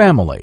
family.